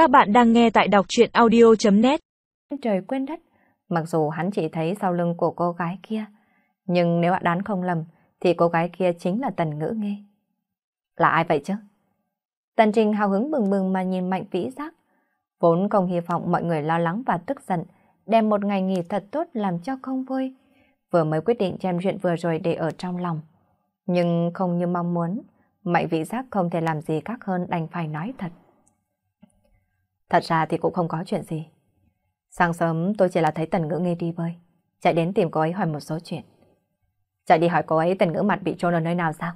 Các bạn đang nghe tại đọc truyện audio.net Trời quên đất, mặc dù hắn chỉ thấy sau lưng của cô gái kia, nhưng nếu đoán không lầm, thì cô gái kia chính là Tần Ngữ Nghê. Là ai vậy chứ? Tần Trình hào hứng bừng bừng mà nhìn Mạnh Vĩ Giác. Vốn không hy vọng mọi người lo lắng và tức giận, đem một ngày nghỉ thật tốt làm cho không vui. Vừa mới quyết định đem chuyện vừa rồi để ở trong lòng. Nhưng không như mong muốn, Mạnh Vĩ Giác không thể làm gì khác hơn đành phải nói thật. Thật ra thì cũng không có chuyện gì. Sáng sớm tôi chỉ là thấy Tần Ngữ Nghê đi bơi, chạy đến tìm cô ấy hỏi một số chuyện. Chạy đi hỏi cô ấy Tần Ngữ mặt bị trôn ở nơi nào sao?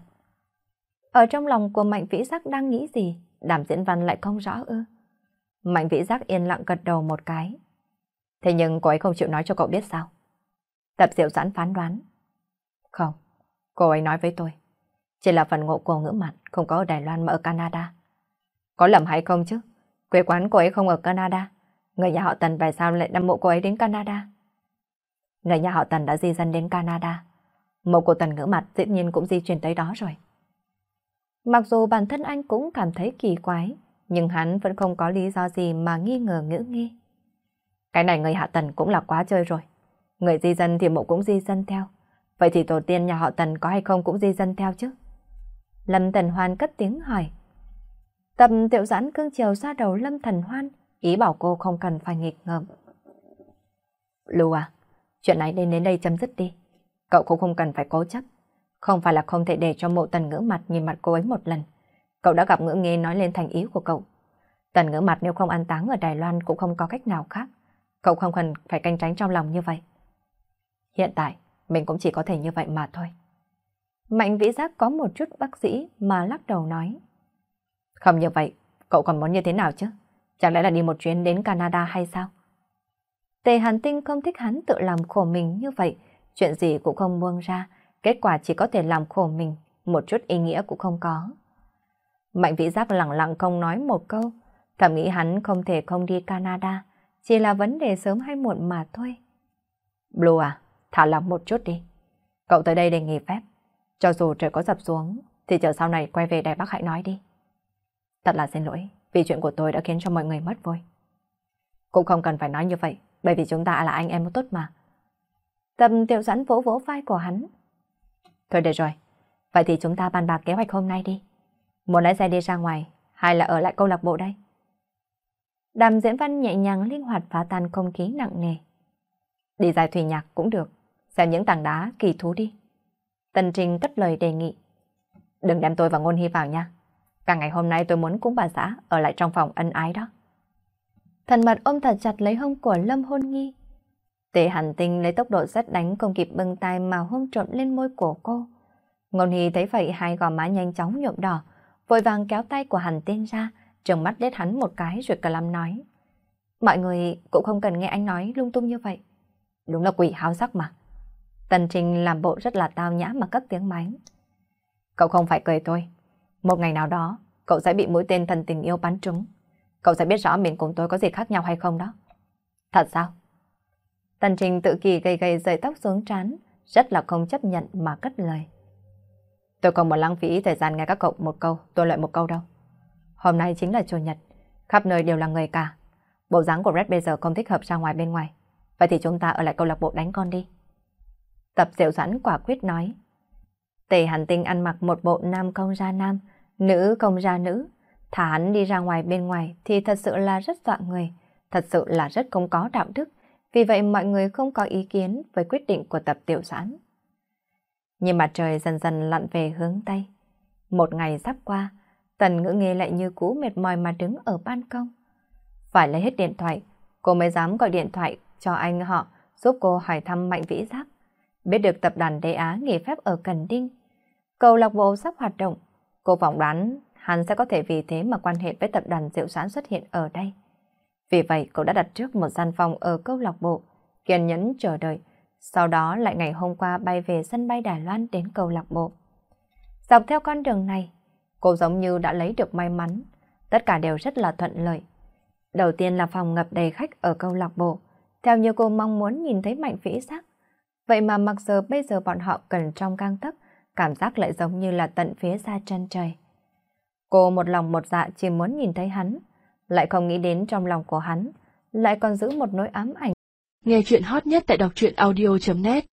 Ở trong lòng của Mạnh Vĩ Giác đang nghĩ gì, đàm diễn văn lại không rõ ư. Mạnh Vĩ Giác yên lặng gật đầu một cái. Thế nhưng cô ấy không chịu nói cho cậu biết sao? Tập diệu giãn phán đoán. Không, cô ấy nói với tôi. Chỉ là phần ngộ của ngữ mặt không có ở Đài Loan mà ở Canada. Có lầm hay không chứ? Quê quán cô ấy không ở Canada. Người nhà họ Tần tại sao lại đâm mộ cô ấy đến Canada? Người nhà họ Tần đã di dân đến Canada. Mộ của Tần ngỡ mặt dĩ nhiên cũng di chuyển tới đó rồi. Mặc dù bản thân anh cũng cảm thấy kỳ quái, nhưng hắn vẫn không có lý do gì mà nghi ngờ ngữ nghi. Cái này người hạ Tần cũng là quá chơi rồi. Người di dân thì mộ cũng di dân theo. Vậy thì tổ tiên nhà họ Tần có hay không cũng di dân theo chứ? Lâm Tần Hoan cất tiếng hỏi tầm tiểu giãn cương chiều ra đầu Lâm Thần Hoan, ý bảo cô không cần phải nghịch ngợm. Lưu à, chuyện này nên đến đây chấm dứt đi. Cậu cũng không cần phải cố chấp. Không phải là không thể để cho mộ tần ngữ mặt nhìn mặt cô ấy một lần. Cậu đã gặp ngữ nghe nói lên thành ý của cậu. Tần ngữ mặt nếu không an táng ở Đài Loan cũng không có cách nào khác. Cậu không cần phải canh tránh trong lòng như vậy. Hiện tại, mình cũng chỉ có thể như vậy mà thôi. Mạnh vĩ giác có một chút bác sĩ mà lắc đầu nói. Không như vậy, cậu còn muốn như thế nào chứ? Chẳng lẽ là đi một chuyến đến Canada hay sao? Tề Hàn Tinh không thích hắn tự làm khổ mình như vậy, chuyện gì cũng không buông ra, kết quả chỉ có thể làm khổ mình, một chút ý nghĩa cũng không có. Mạnh vĩ giác lặng lặng không nói một câu, thầm nghĩ hắn không thể không đi Canada, chỉ là vấn đề sớm hay muộn mà thôi. Blue à, thả lòng một chút đi. Cậu tới đây để nghỉ phép. Cho dù trời có dập xuống, thì chờ sau này quay về Đài Bắc hãy nói đi. Thật là xin lỗi, vì chuyện của tôi đã khiến cho mọi người mất vui. Cũng không cần phải nói như vậy, bởi vì chúng ta là anh em tốt mà. Tâm tiểu dẫn vỗ vỗ vai của hắn. Thôi được rồi, vậy thì chúng ta bàn bạc kế hoạch hôm nay đi. Muốn lái xe đi ra ngoài, hay là ở lại câu lạc bộ đây? Đàm diễn văn nhẹ nhàng linh hoạt phá tan không khí nặng nề. Đi dài thủy nhạc cũng được, xem những tảng đá kỳ thú đi. Tần Trình cất lời đề nghị. Đừng đem tôi và Ngôn Hy vào nha. Cả ngày hôm nay tôi muốn cúng bà xã ở lại trong phòng ân ái đó. Thần mật ôm thật chặt lấy hông của Lâm Hôn Nghi. Tề hàn tinh lấy tốc độ rất đánh không kịp bưng tay mà hôn trộn lên môi của cô. Ngôn Hy thấy vậy hai gò má nhanh chóng nhuộm đỏ, vội vàng kéo tay của hàn tinh ra, trừng mắt đết hắn một cái rồi cả lâm nói. Mọi người cũng không cần nghe anh nói lung tung như vậy. Đúng là quỷ háo sắc mà. Tần Trình làm bộ rất là tao nhã mà cất tiếng máy. Cậu không phải cười tôi. Một ngày nào đó, cậu sẽ bị mũi tên thần tình yêu bắn trúng. Cậu sẽ biết rõ mình cùng tôi có gì khác nhau hay không đó. Thật sao? Tần Trình tự kỳ gây gây rời tóc xuống trán, rất là không chấp nhận mà cất lời. Tôi không muốn lãng phí thời gian nghe các cậu một câu, tôi lại một câu đâu. Hôm nay chính là Chủ nhật, khắp nơi đều là người cả. Bộ dáng của Red bây giờ không thích hợp ra ngoài bên ngoài. Vậy thì chúng ta ở lại câu lạc bộ đánh con đi. Tập diệu Sẵn quả quyết nói. Tề hàn tinh ăn mặc một bộ nam công ra nam, nữ công ra nữ. Thả hắn đi ra ngoài bên ngoài thì thật sự là rất dọa người, thật sự là rất không có đạo đức. Vì vậy mọi người không có ý kiến với quyết định của tập tiểu doãn. Nhưng mặt trời dần dần lặn về hướng Tây. Một ngày sắp qua, tần ngữ nghe lại như cũ mệt mỏi mà đứng ở ban công. Phải lấy hết điện thoại, cô mới dám gọi điện thoại cho anh họ giúp cô hỏi thăm Mạnh Vĩ Giác. Biết được tập đoàn Đế Á nghỉ phép ở Cần Đinh. Cầu lạc bộ sắp hoạt động. Cô phỏng đoán hắn sẽ có thể vì thế mà quan hệ với tập đoàn Diệu Sản xuất hiện ở đây. Vì vậy cô đã đặt trước một gian phòng ở câu lạc bộ, kiên nhẫn chờ đợi. Sau đó lại ngày hôm qua bay về sân bay Đài Loan đến câu lạc bộ. Dọc theo con đường này, cô giống như đã lấy được may mắn. Tất cả đều rất là thuận lợi. Đầu tiên là phòng ngập đầy khách ở câu lạc bộ. Theo như cô mong muốn nhìn thấy mạnh vĩ sắc. Vậy mà mặc giờ bây giờ bọn họ cần trong căng tấc, cảm giác lại giống như là tận phía xa chân trời. Cô một lòng một dạ chỉ muốn nhìn thấy hắn, lại không nghĩ đến trong lòng của hắn, lại còn giữ một nỗi ám ảnh. Nghe chuyện hot nhất tại đọc truyện audio.net